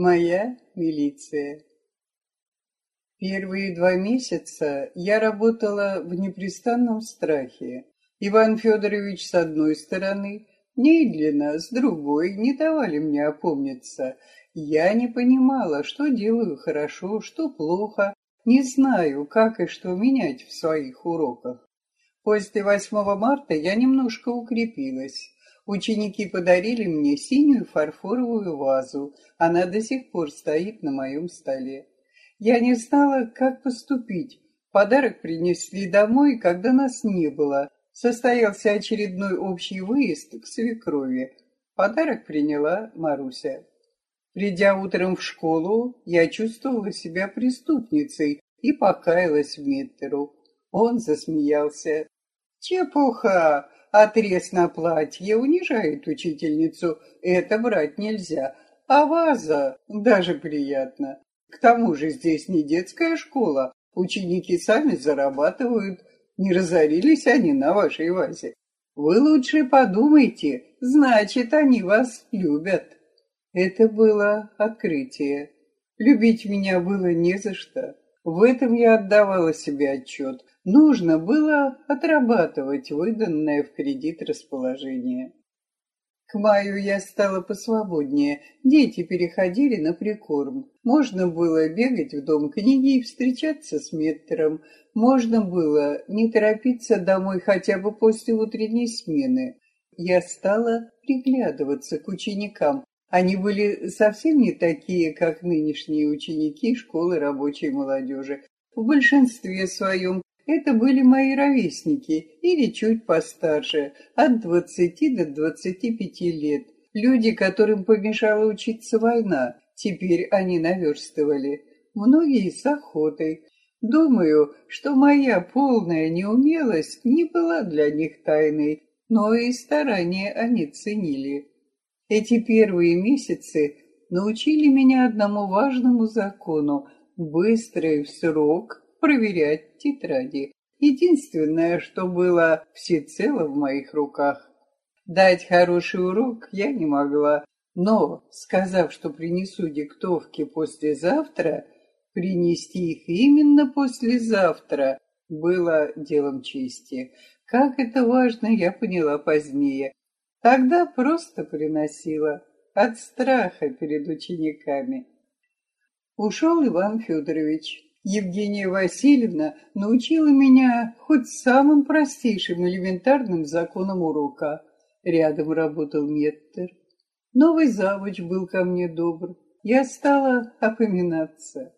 Моя милиция. Первые два месяца я работала в непрестанном страхе. Иван Федорович с одной стороны, Недлина с другой не давали мне опомниться. Я не понимала, что делаю хорошо, что плохо, не знаю, как и что менять в своих уроках. После 8 марта я немножко укрепилась. Ученики подарили мне синюю фарфоровую вазу. Она до сих пор стоит на моем столе. Я не знала, как поступить. Подарок принесли домой, когда нас не было. Состоялся очередной общий выезд к свекрови. Подарок приняла Маруся. Придя утром в школу, я чувствовала себя преступницей и покаялась в Меттеру. Он засмеялся. «Чепуха! Отрез на платье унижает учительницу. Это брать нельзя. А ваза даже приятно. К тому же здесь не детская школа. Ученики сами зарабатывают. Не разорились они на вашей вазе. Вы лучше подумайте, значит, они вас любят. Это было открытие. Любить меня было не за что. В этом я отдавала себе отчет. Нужно было отрабатывать выданное в кредит расположение. К маю я стала посвободнее. Дети переходили на прикорм. Можно было бегать в дом книги и встречаться с метром. Можно было не торопиться домой хотя бы после утренней смены. Я стала приглядываться к ученикам. Они были совсем не такие, как нынешние ученики школы рабочей молодежи. В большинстве своем это были мои ровесники или чуть постарше, от двадцати до двадцати пяти лет. Люди, которым помешала учиться война, теперь они наверстывали. Многие с охотой. Думаю, что моя полная неумелость не была для них тайной, но и старания они ценили. Эти первые месяцы научили меня одному важному закону – быстро и в срок проверять тетради. Единственное, что было всецело в моих руках. Дать хороший урок я не могла, но, сказав, что принесу диктовки послезавтра, принести их именно послезавтра было делом чести. Как это важно, я поняла позднее. Тогда просто приносила от страха перед учениками. Ушел Иван Федорович. Евгения Васильевна научила меня хоть самым простейшим элементарным законам урока. Рядом работал Меттер. Новый завуч был ко мне добр. Я стала опоминаться.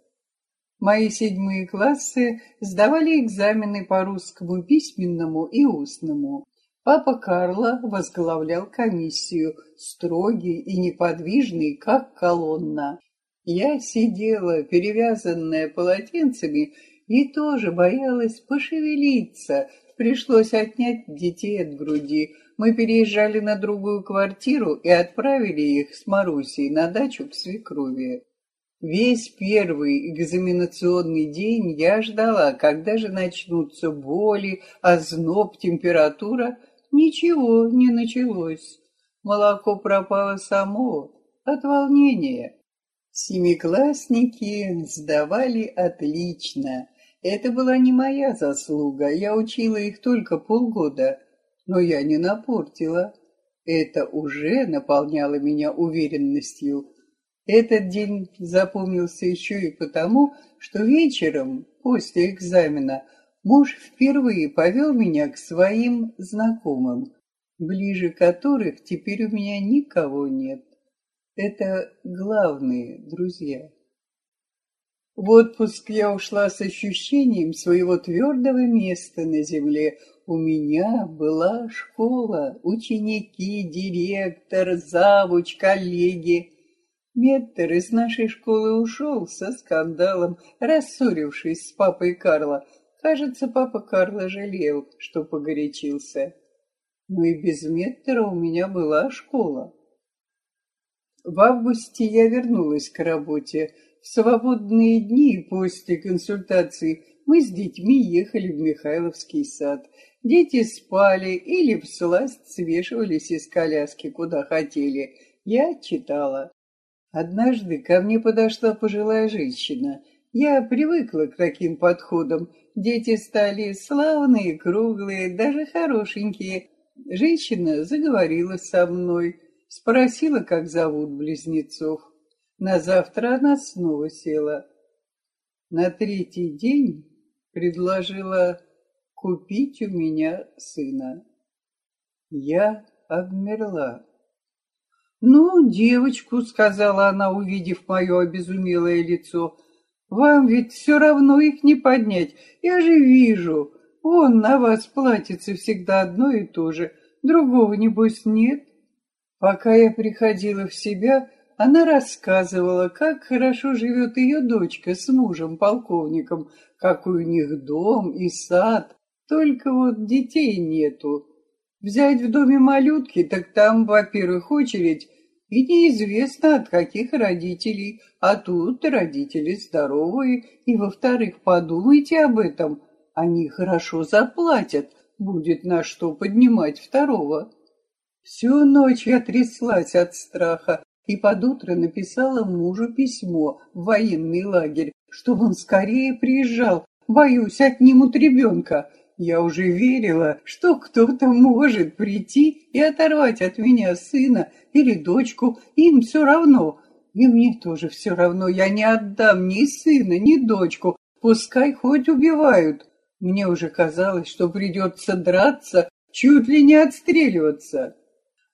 Мои седьмые классы сдавали экзамены по русскому письменному и устному. Папа Карло возглавлял комиссию, строгий и неподвижный, как колонна. Я сидела, перевязанная полотенцами, и тоже боялась пошевелиться. Пришлось отнять детей от груди. Мы переезжали на другую квартиру и отправили их с Марусей на дачу к свекрови. Весь первый экзаменационный день я ждала, когда же начнутся боли, озноб, температура. Ничего не началось. Молоко пропало само от волнения. Семиклассники сдавали отлично. Это была не моя заслуга, я учила их только полгода, но я не напортила. Это уже наполняло меня уверенностью. Этот день запомнился еще и потому, что вечером, после экзамена, муж впервые повел меня к своим знакомым, ближе которых теперь у меня никого нет. Это главные друзья. В отпуск я ушла с ощущением своего твердого места на земле. У меня была школа, ученики, директор, завуч, коллеги. Меттер из нашей школы ушел со скандалом, рассорившись с папой Карла. Кажется, папа Карла жалел, что погорячился. Но и без Меттера у меня была школа. В августе я вернулась к работе. В свободные дни после консультации мы с детьми ехали в Михайловский сад. Дети спали или всласть свешивались из коляски, куда хотели. Я читала. Однажды ко мне подошла пожилая женщина. Я привыкла к таким подходам. Дети стали славные, круглые, даже хорошенькие. Женщина заговорила со мной, спросила, как зовут близнецов. На завтра она снова села. На третий день предложила купить у меня сына. Я обмерла. «Ну, девочку», — сказала она, увидев мое обезумелое лицо, — «вам ведь все равно их не поднять. Я же вижу, вон на вас платьице всегда одно и то же, другого, небось, нет». Пока я приходила в себя, она рассказывала, как хорошо живет ее дочка с мужем-полковником, какой у них дом и сад, только вот детей нету. Взять в доме малютки, так там, во-первых, очередь, и неизвестно от каких родителей, а тут родители здоровые, и, во-вторых, подумайте об этом, они хорошо заплатят, будет на что поднимать второго. Всю ночь я тряслась от страха и под утро написала мужу письмо в военный лагерь, чтобы он скорее приезжал, боюсь, отнимут ребенка. Я уже верила, что кто-то может прийти и оторвать от меня сына или дочку, им все равно. И мне тоже все равно, я не отдам ни сына, ни дочку, пускай хоть убивают. Мне уже казалось, что придется драться, чуть ли не отстреливаться.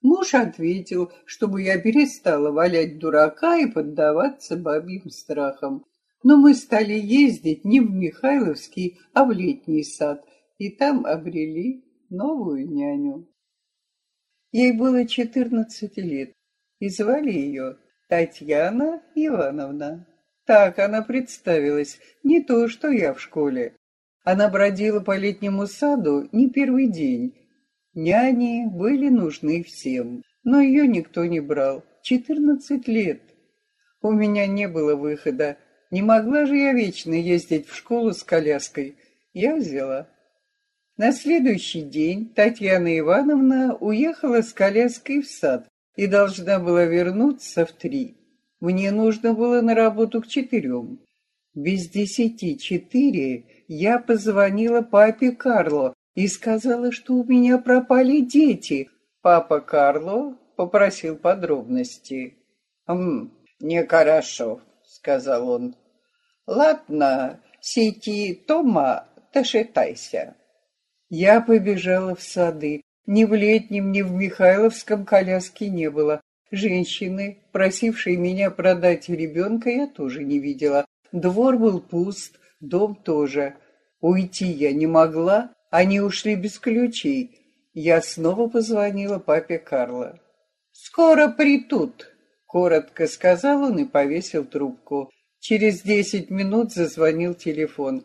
Муж ответил, чтобы я перестала валять дурака и поддаваться бабьим страхам. Но мы стали ездить не в Михайловский, а в летний сад – и там обрели новую няню. Ей было четырнадцать лет, и звали ее Татьяна Ивановна. Так она представилась, не то, что я в школе. Она бродила по летнему саду не первый день. Няни были нужны всем, но ее никто не брал. Четырнадцать лет. У меня не было выхода. Не могла же я вечно ездить в школу с коляской. Я взяла. На следующий день Татьяна Ивановна уехала с коляской в сад и должна была вернуться в три. Мне нужно было на работу к четырем. Без десяти четыре я позвонила папе Карло и сказала, что у меня пропали дети. Папа Карло попросил подробности. «Хм, нехорошо», — сказал он. «Ладно, сети Тома, тошетайся». Я побежала в сады. Ни в летнем, ни в Михайловском коляски не было. Женщины, просившие меня продать ребенка, я тоже не видела. Двор был пуст, дом тоже. Уйти я не могла, они ушли без ключей. Я снова позвонила папе Карла. «Скоро придут», — коротко сказал он и повесил трубку. Через десять минут зазвонил телефон.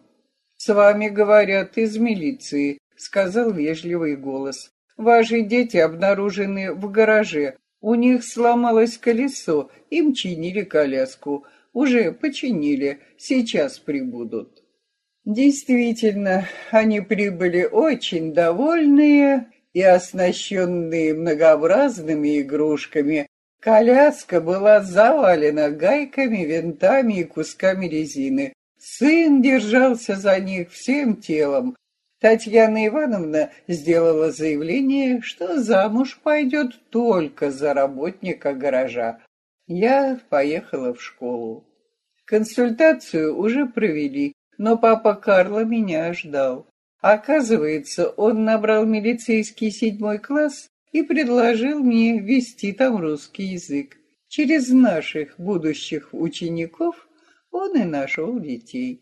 «С вами говорят из милиции сказал вежливый голос. Ваши дети обнаружены в гараже. У них сломалось колесо, им чинили коляску. Уже починили, сейчас прибудут. Действительно, они прибыли очень довольные и оснащенные многообразными игрушками. Коляска была завалена гайками, винтами и кусками резины. Сын держался за них всем телом, Татьяна Ивановна сделала заявление, что замуж пойдет только за работника гаража. Я поехала в школу. Консультацию уже провели, но папа Карла меня ждал. Оказывается, он набрал милицейский седьмой класс и предложил мне вести там русский язык. Через наших будущих учеников он и нашел детей.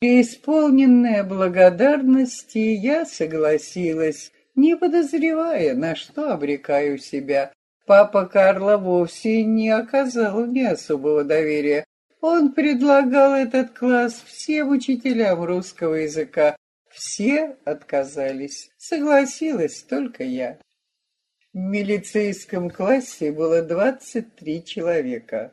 Преисполненная благодарности, я согласилась, не подозревая, на что обрекаю себя. Папа Карла вовсе не оказал мне особого доверия. Он предлагал этот класс всем учителям русского языка. Все отказались. Согласилась только я. В милицейском классе было двадцать три человека.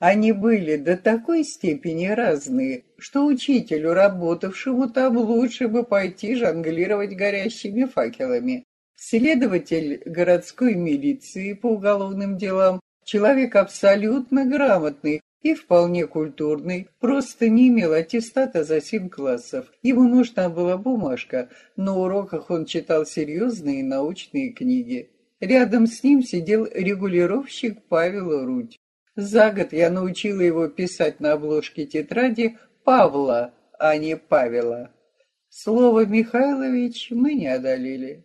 Они были до такой степени разные, что учителю, работавшему там, лучше бы пойти жонглировать горящими факелами. Следователь городской милиции по уголовным делам Человек абсолютно грамотный и вполне культурный, просто не имел аттестата за семь классов. Ему нужна была бумажка. На уроках он читал серьезные научные книги. Рядом с ним сидел регулировщик Павел Рудь. За год я научила его писать на обложке тетради Павла, а не Павела. Слово «Михайлович» мы не одолели.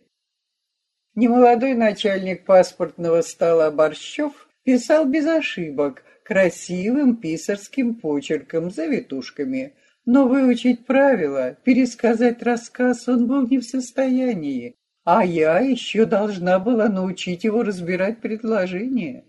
Немолодой начальник паспортного стола Борщев Писал без ошибок, красивым писарским почерком, завитушками. Но выучить правила, пересказать рассказ он был не в состоянии, а я еще должна была научить его разбирать предложения.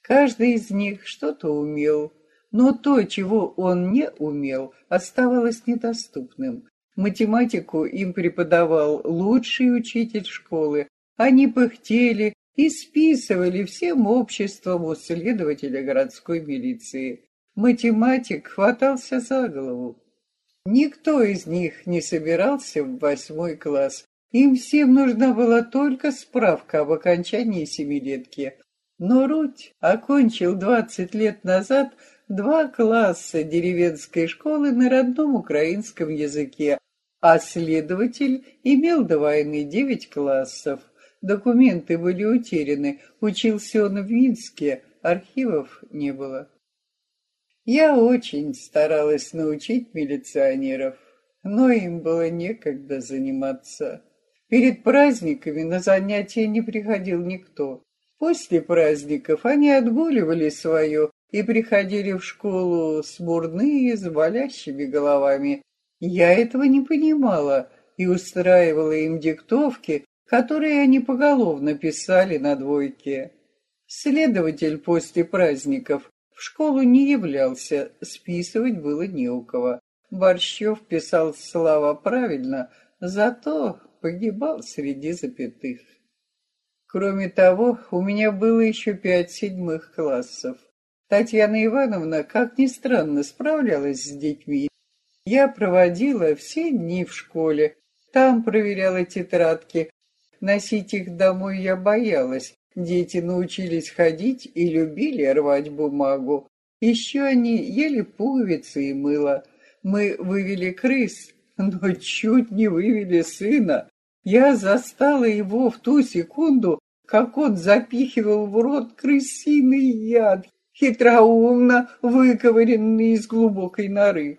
Каждый из них что-то умел, но то, чего он не умел, оставалось недоступным. Математику им преподавал лучший учитель школы. Они пыхтели, и списывали всем обществом у следователя городской милиции. Математик хватался за голову. Никто из них не собирался в восьмой класс. Им всем нужна была только справка об окончании семилетки. Но Руть окончил двадцать лет назад два класса деревенской школы на родном украинском языке, а следователь имел до войны девять классов. Документы были утеряны. Учился он в Минске, архивов не было. Я очень старалась научить милиционеров, но им было некогда заниматься. Перед праздниками на занятия не приходил никто. После праздников они отгуливали свое и приходили в школу смурные, с болящими головами. Я этого не понимала и устраивала им диктовки, которые они поголовно писали на двойке. Следователь после праздников в школу не являлся, списывать было не у кого. Борщев писал слова правильно, зато погибал среди запятых. Кроме того, у меня было еще пять седьмых классов. Татьяна Ивановна, как ни странно, справлялась с детьми. Я проводила все дни в школе, там проверяла тетрадки, Носить их домой я боялась. Дети научились ходить и любили рвать бумагу. Еще они ели пуговицы и мыло. Мы вывели крыс, но чуть не вывели сына. Я застала его в ту секунду, как он запихивал в рот крысиный яд, хитроумно выковыренный из глубокой норы.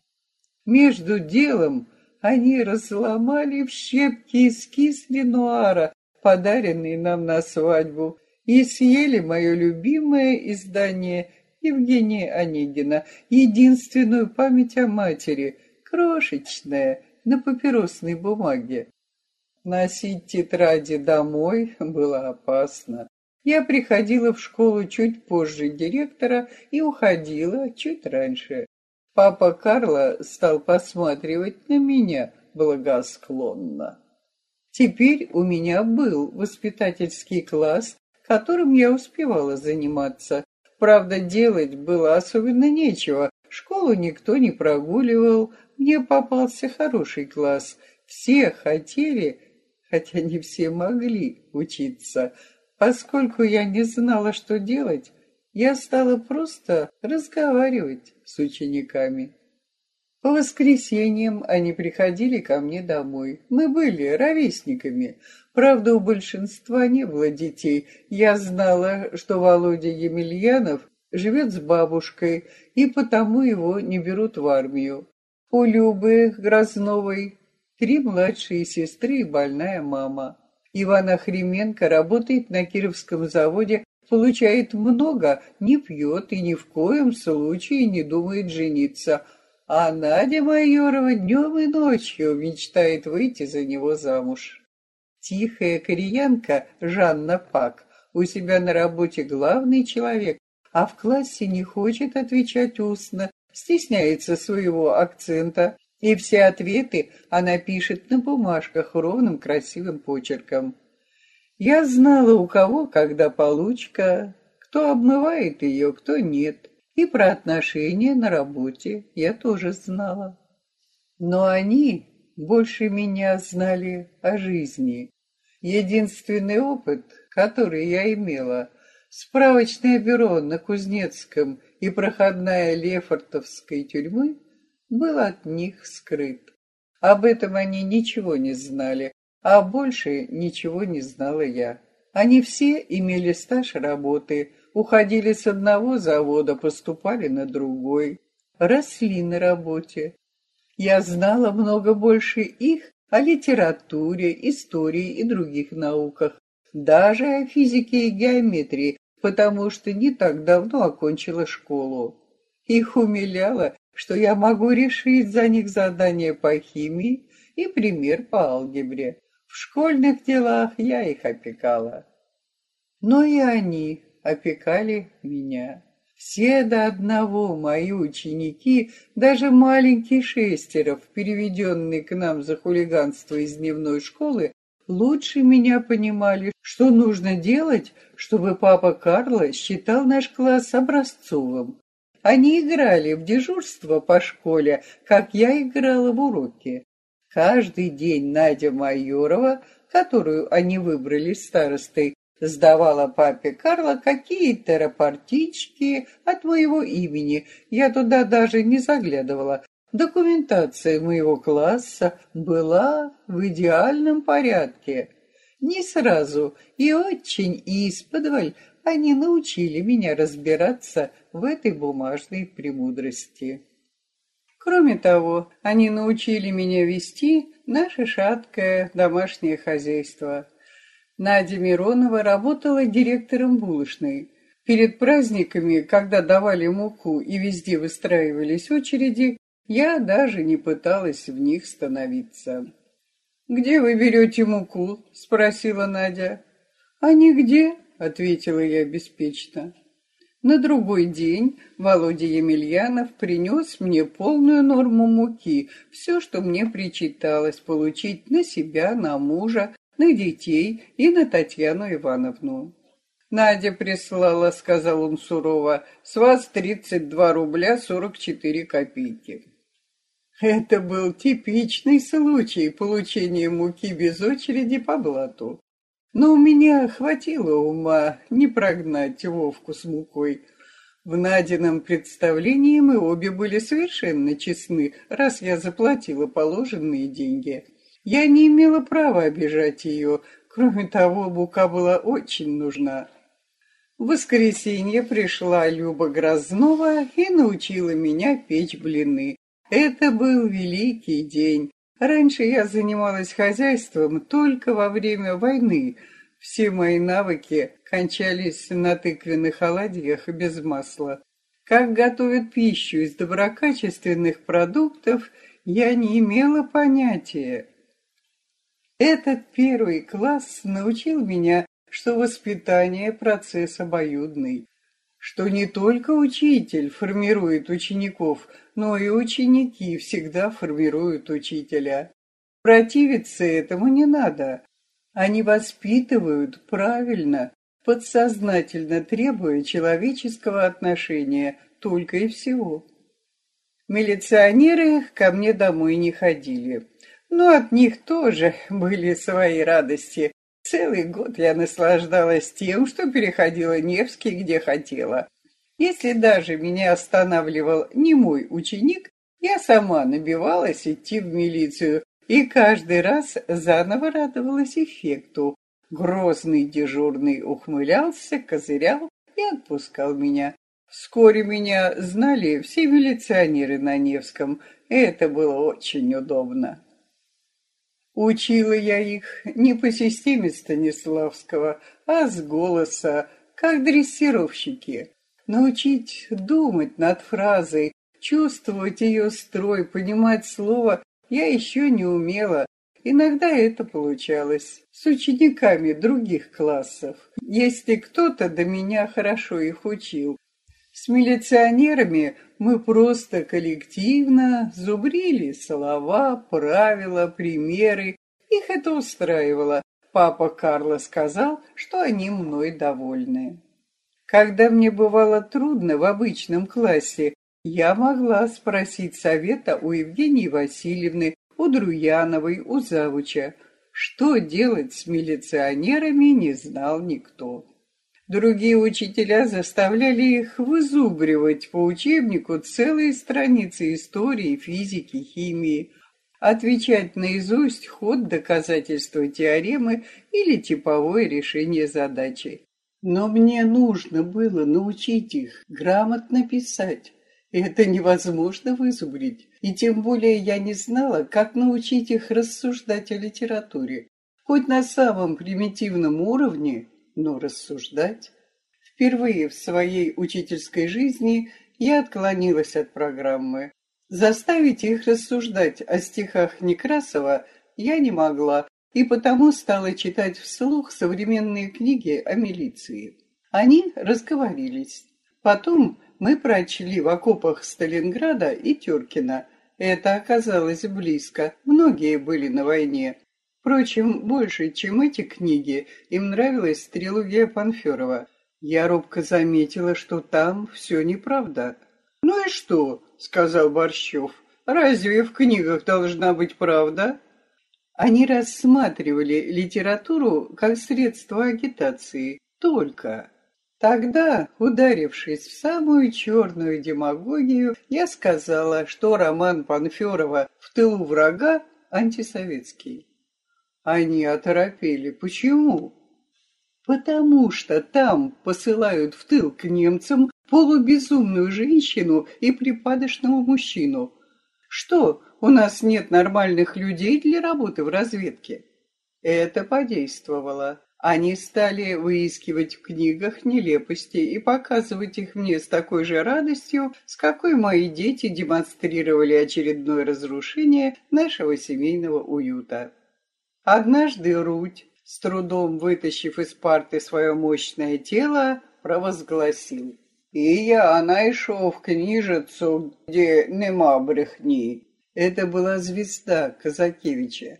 Между делом они разломали в щепки эскиз Ленуара, подаренный нам на свадьбу, и съели мое любимое издание Евгения Онегина, единственную память о матери, крошечная, на папиросной бумаге. Носить тетради домой было опасно. Я приходила в школу чуть позже директора и уходила чуть раньше. Папа Карла стал посматривать на меня благосклонно. Теперь у меня был воспитательский класс, которым я успевала заниматься. Правда, делать было особенно нечего. Школу никто не прогуливал, мне попался хороший класс. Все хотели, хотя не все могли учиться. Поскольку я не знала, что делать, я стала просто разговаривать с учениками. По воскресеньям они приходили ко мне домой. Мы были ровесниками. Правда, у большинства не было детей. Я знала, что Володя Емельянов живет с бабушкой, и потому его не берут в армию. У Любы Грозновой три младшие сестры и больная мама. Иван Охременко работает на Кировском заводе получает много, не пьет и ни в коем случае не думает жениться, а Надя Майорова днем и ночью мечтает выйти за него замуж. Тихая кореянка Жанна Пак у себя на работе главный человек, а в классе не хочет отвечать устно, стесняется своего акцента, и все ответы она пишет на бумажках ровным красивым почерком. Я знала, у кого когда получка, кто обмывает ее, кто нет. И про отношения на работе я тоже знала. Но они больше меня знали о жизни. Единственный опыт, который я имела, Справочное бюро на Кузнецком и проходная Лефортовской тюрьмы был от них скрыт. Об этом они ничего не знали, а больше ничего не знала я. Они все имели стаж работы, уходили с одного завода, поступали на другой, росли на работе. Я знала много больше их о литературе, истории и других науках, даже о физике и геометрии, потому что не так давно окончила школу. Их умиляло, что я могу решить за них задание по химии и пример по алгебре. В школьных делах я их опекала. Но и они опекали меня. Все до одного мои ученики, даже маленький Шестеров, переведенный к нам за хулиганство из дневной школы, лучше меня понимали, что нужно делать, чтобы папа Карло считал наш класс образцовым. Они играли в дежурство по школе, как я играла в уроки. Каждый день Надя Майорова, которую они выбрали старостой, сдавала папе Карла какие-то рапортички от моего имени. Я туда даже не заглядывала. Документация моего класса была в идеальном порядке. Не сразу и очень исподволь они научили меня разбираться в этой бумажной премудрости. Кроме того, они научили меня вести наше шаткое домашнее хозяйство – Надя Миронова работала директором булочной. Перед праздниками, когда давали муку и везде выстраивались очереди, я даже не пыталась в них становиться. «Где вы берете муку?» — спросила Надя. «А нигде», — ответила я беспечно. На другой день Володя Емельянов принес мне полную норму муки, все, что мне причиталось получить на себя, на мужа, на детей и на Татьяну Ивановну. «Надя прислала», — сказал он сурово, — «с вас тридцать два рубля сорок четыре копейки». Это был типичный случай получения муки без очереди по блату. Но у меня хватило ума не прогнать Вовку с мукой. В Надином представлении мы обе были совершенно честны, раз я заплатила положенные деньги. Я не имела права обижать ее. Кроме того, Бука была очень нужна. В воскресенье пришла Люба Грознова и научила меня печь блины. Это был великий день. Раньше я занималась хозяйством только во время войны. Все мои навыки кончались на тыквенных оладьях без масла. Как готовят пищу из доброкачественных продуктов, я не имела понятия. Этот первый класс научил меня, что воспитание – процесс обоюдный, что не только учитель формирует учеников, но и ученики всегда формируют учителя. Противиться этому не надо. Они воспитывают правильно, подсознательно требуя человеческого отношения только и всего. Милиционеры ко мне домой не ходили. Но от них тоже были свои радости. Целый год я наслаждалась тем, что переходила Невский, где хотела. Если даже меня останавливал не мой ученик, я сама набивалась идти в милицию и каждый раз заново радовалась эффекту. Грозный дежурный ухмылялся, козырял и отпускал меня. Вскоре меня знали все милиционеры на Невском, и это было очень удобно. Учила я их не по системе Станиславского, а с голоса, как дрессировщики. Научить думать над фразой, чувствовать ее строй, понимать слово я еще не умела. Иногда это получалось с учениками других классов, если кто-то до меня хорошо их учил. С милиционерами мы просто коллективно зубрили слова, правила, примеры. Их это устраивало. Папа Карло сказал, что они мной довольны. Когда мне бывало трудно в обычном классе, я могла спросить совета у Евгении Васильевны, у Друяновой, у Завуча. Что делать с милиционерами, не знал никто. Другие учителя заставляли их вызубривать по учебнику целые страницы истории, физики, химии, отвечать наизусть ход доказательства теоремы или типовое решение задачи. Но мне нужно было научить их грамотно писать. Это невозможно вызубрить. И тем более я не знала, как научить их рассуждать о литературе. Хоть на самом примитивном уровне, но рассуждать. Впервые в своей учительской жизни я отклонилась от программы. Заставить их рассуждать о стихах Некрасова я не могла, и потому стала читать вслух современные книги о милиции. Они разговорились. Потом мы прочли в окопах Сталинграда и Тюркина. Это оказалось близко, многие были на войне. Впрочем, больше, чем эти книги, им нравилась трилогия Панферова. Я робко заметила, что там все неправда. «Ну и что?» — сказал Борщев. «Разве в книгах должна быть правда?» Они рассматривали литературу как средство агитации. Только. Тогда, ударившись в самую черную демагогию, я сказала, что роман Панферова «В тылу врага» антисоветский. Они оторопели. Почему? Потому что там посылают в тыл к немцам полубезумную женщину и припадочного мужчину. Что, у нас нет нормальных людей для работы в разведке? Это подействовало. Они стали выискивать в книгах нелепости и показывать их мне с такой же радостью, с какой мои дети демонстрировали очередное разрушение нашего семейного уюта. Однажды Руть, с трудом вытащив из парты свое мощное тело, провозгласил. «И я найшов книжицу, где нема брехни». Это была звезда Казакевича.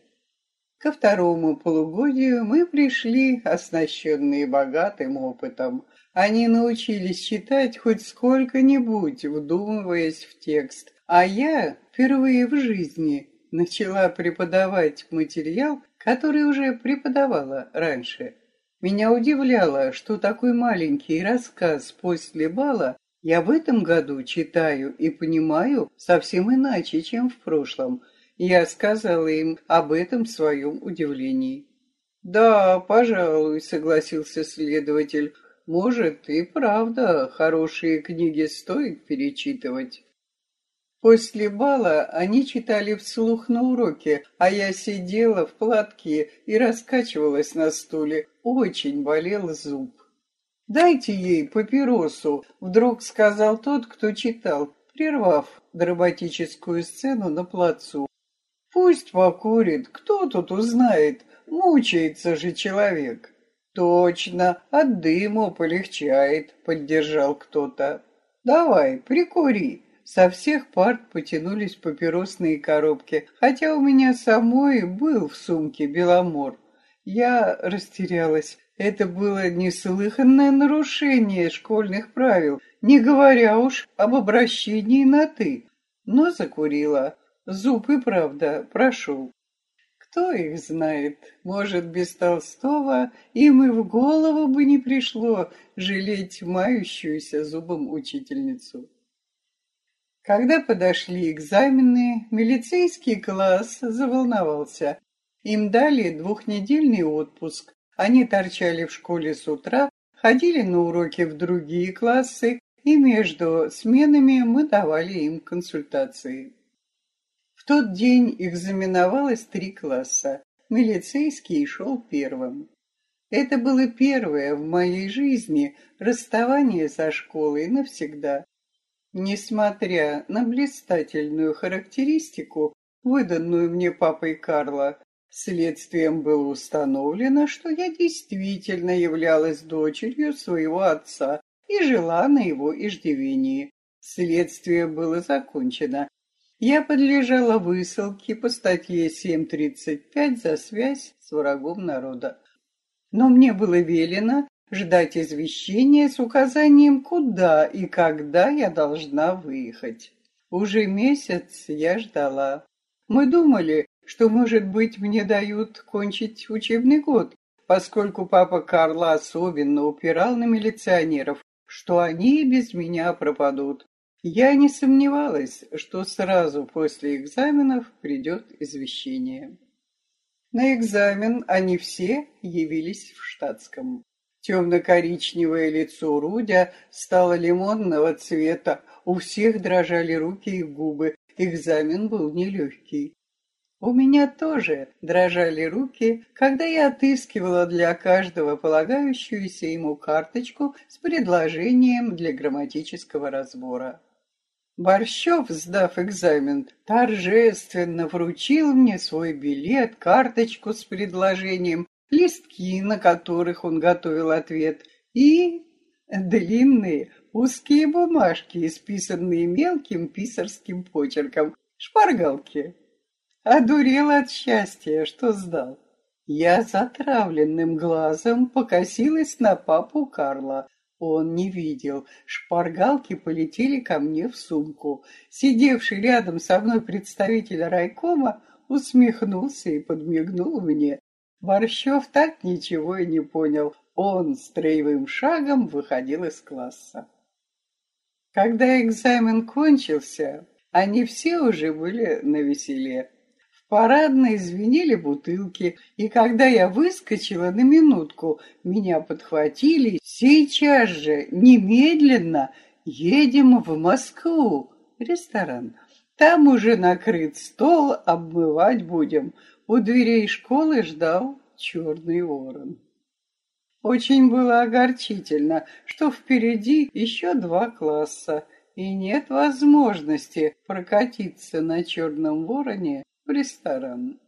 Ко второму полугодию мы пришли, оснащенные богатым опытом. Они научились читать хоть сколько-нибудь, вдумываясь в текст. А я впервые в жизни начала преподавать материал, который уже преподавала раньше. Меня удивляло, что такой маленький рассказ после бала я в этом году читаю и понимаю совсем иначе, чем в прошлом. Я сказала им об этом в своем удивлении. «Да, пожалуй», — согласился следователь. «Может, и правда, хорошие книги стоит перечитывать». После бала они читали вслух на уроке, а я сидела в платке и раскачивалась на стуле. Очень болел зуб. «Дайте ей папиросу», — вдруг сказал тот, кто читал, прервав драматическую сцену на плацу. Пусть покурит, кто тут узнает, мучается же человек. Точно, от дыму полегчает, поддержал кто-то. Давай, прикури. Со всех парт потянулись папиросные коробки, хотя у меня самой был в сумке беломор. Я растерялась. Это было неслыханное нарушение школьных правил, не говоря уж об обращении на «ты». Но закурила. Зуб и правда прошел. Кто их знает, может, без Толстого им и в голову бы не пришло жалеть мающуюся зубом учительницу. Когда подошли экзамены, милицейский класс заволновался. Им дали двухнедельный отпуск. Они торчали в школе с утра, ходили на уроки в другие классы, и между сменами мы давали им консультации тот день экзаменовалось три класса. Милицейский шел первым. Это было первое в моей жизни расставание со школой навсегда. Несмотря на блистательную характеристику, выданную мне папой Карла, следствием было установлено, что я действительно являлась дочерью своего отца и жила на его иждивении. Следствие было закончено, я подлежала высылке по статье 7.35 за связь с врагом народа. Но мне было велено ждать извещения с указанием, куда и когда я должна выехать. Уже месяц я ждала. Мы думали, что, может быть, мне дают кончить учебный год, поскольку папа Карла особенно упирал на милиционеров, что они без меня пропадут. Я не сомневалась, что сразу после экзаменов придет извещение. На экзамен они все явились в штатском. Темно-коричневое лицо Рудя стало лимонного цвета, у всех дрожали руки и губы, экзамен был нелегкий. У меня тоже дрожали руки, когда я отыскивала для каждого полагающуюся ему карточку с предложением для грамматического разбора. Борщев, сдав экзамен, торжественно вручил мне свой билет, карточку с предложением, листки, на которых он готовил ответ, и длинные узкие бумажки, исписанные мелким писарским почерком, шпаргалки. Одурел от счастья, что сдал. Я затравленным глазом покосилась на папу Карла, он не видел. Шпаргалки полетели ко мне в сумку. Сидевший рядом со мной представитель райкома усмехнулся и подмигнул мне. Борщев так ничего и не понял. Он строевым шагом выходил из класса. Когда экзамен кончился, они все уже были на веселе парадной звенели бутылки, и когда я выскочила на минутку, меня подхватили. Сейчас же, немедленно, едем в Москву, ресторан. Там уже накрыт стол, обмывать будем. У дверей школы ждал черный ворон. Очень было огорчительно, что впереди еще два класса, и нет возможности прокатиться на черном вороне в ресторан.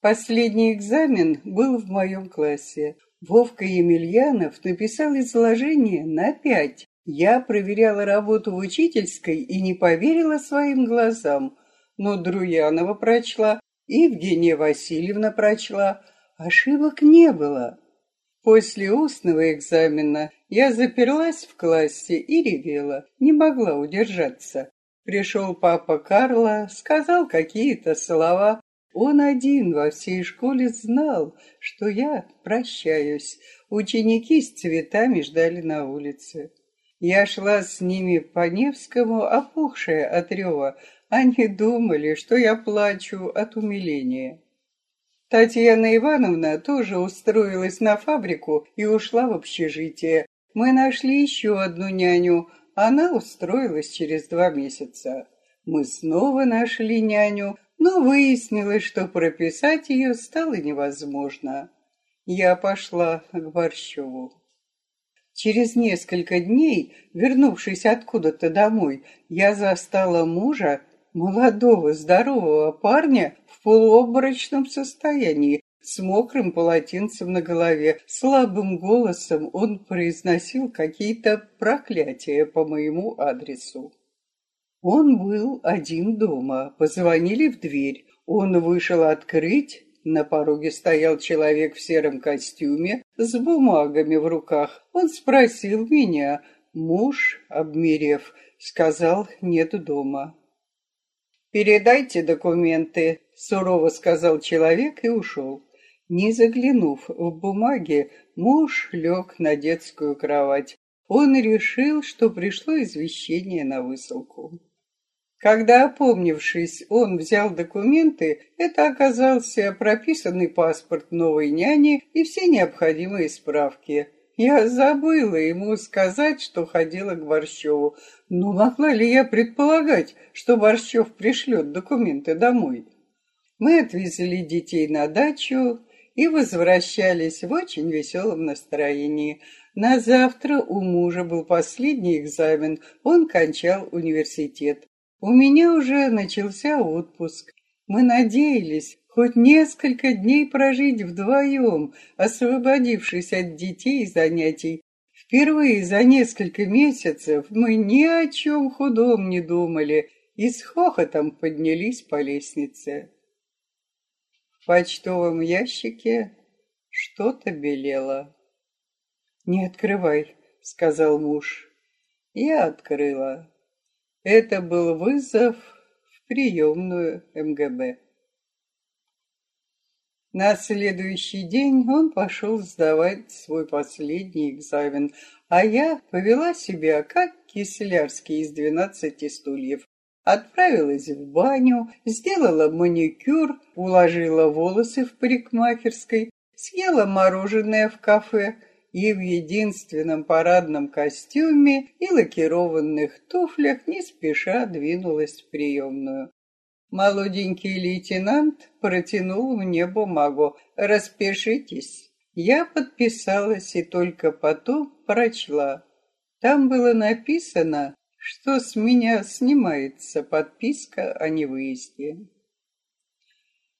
Последний экзамен был в моем классе. Вовка Емельянов написал изложение на пять. Я проверяла работу в учительской и не поверила своим глазам. Но Друянова прочла, Евгения Васильевна прочла. Ошибок не было. После устного экзамена я заперлась в классе и ревела, не могла удержаться. Пришел папа Карла, сказал какие-то слова. Он один во всей школе знал, что я прощаюсь. Ученики с цветами ждали на улице. Я шла с ними по Невскому, опухшая от рева. Они думали, что я плачу от умиления. Татьяна Ивановна тоже устроилась на фабрику и ушла в общежитие. Мы нашли еще одну няню, она устроилась через два месяца. Мы снова нашли няню, но выяснилось, что прописать ее стало невозможно. Я пошла к Борщеву. Через несколько дней, вернувшись откуда-то домой, я застала мужа, молодого, здорового парня, в полуобморочном состоянии, с мокрым полотенцем на голове. Слабым голосом он произносил какие-то проклятия по моему адресу. Он был один дома. Позвонили в дверь. Он вышел открыть. На пороге стоял человек в сером костюме с бумагами в руках. Он спросил меня. Муж, обмерев, сказал, нет дома. «Передайте документы», — сурово сказал человек и ушел. Не заглянув в бумаги, муж лег на детскую кровать. Он решил, что пришло извещение на высылку. Когда, опомнившись, он взял документы, это оказался прописанный паспорт новой няни и все необходимые справки. Я забыла ему сказать, что ходила к Борщеву. Но могла ли я предполагать, что Борщев пришлет документы домой? Мы отвезли детей на дачу, и возвращались в очень веселом настроении. На завтра у мужа был последний экзамен, он кончал университет. У меня уже начался отпуск. Мы надеялись хоть несколько дней прожить вдвоем, освободившись от детей и занятий. Впервые за несколько месяцев мы ни о чем худом не думали и с хохотом поднялись по лестнице почтовом ящике что-то белело. «Не открывай», — сказал муж. Я открыла. Это был вызов в приемную МГБ. На следующий день он пошел сдавать свой последний экзамен, а я повела себя как Кислярский из «Двенадцати стульев». Отправилась в баню, сделала маникюр, уложила волосы в парикмахерской, съела мороженое в кафе и в единственном парадном костюме и лакированных туфлях не спеша двинулась в приемную. Молоденький лейтенант протянул мне бумагу. «Распишитесь». Я подписалась и только потом прочла. Там было написано, что с меня снимается подписка о невыезде.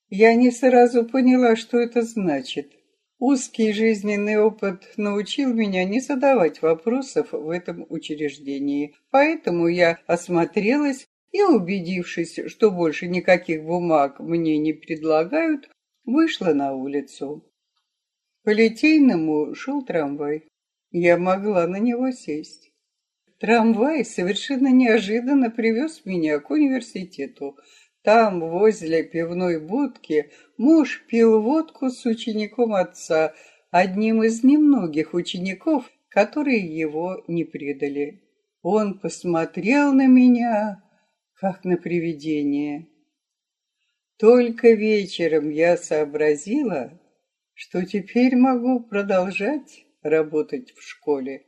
Я не сразу поняла, что это значит. Узкий жизненный опыт научил меня не задавать вопросов в этом учреждении, поэтому я осмотрелась и, убедившись, что больше никаких бумаг мне не предлагают, вышла на улицу. По Литейному шел трамвай. Я могла на него сесть. Трамвай совершенно неожиданно привез меня к университету. Там, возле пивной будки, муж пил водку с учеником отца, одним из немногих учеников, которые его не предали. Он посмотрел на меня, как на привидение. Только вечером я сообразила, что теперь могу продолжать работать в школе.